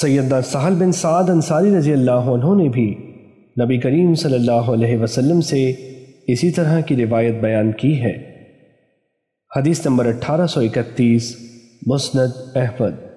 سیدنا سہل بن سعد انصاری رضی اللہ عنہ نے بھی نبی کریم صلی اللہ علیہ وسلم سے اسی طرح کی روایت بیان کی ہے۔ حدیث نمبر اٹھارہ سو اکتیس، مسند احمد۔